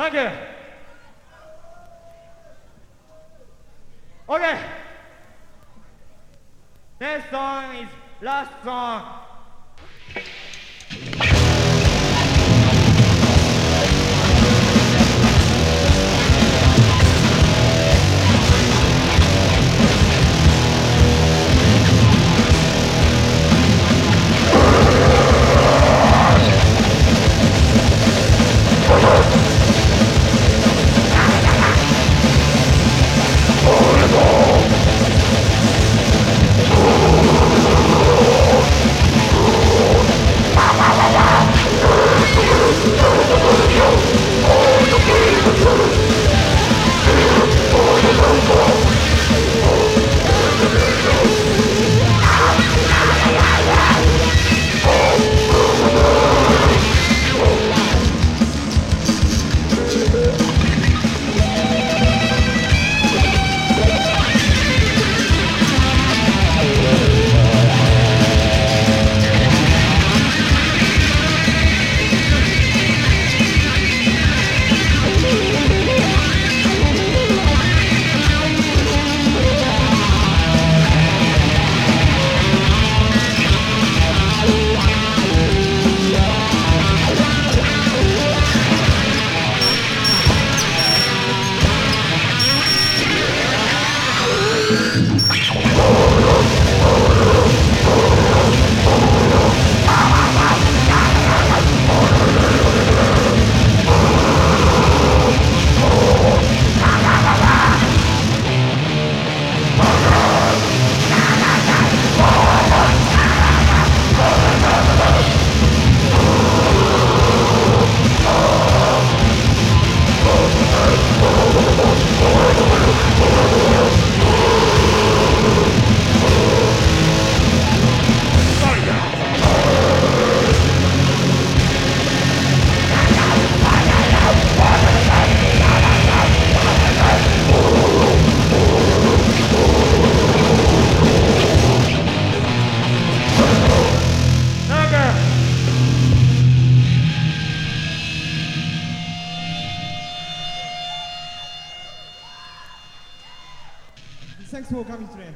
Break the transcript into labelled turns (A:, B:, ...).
A: You. Okay. Next song is last song.
B: Thanks for coming today.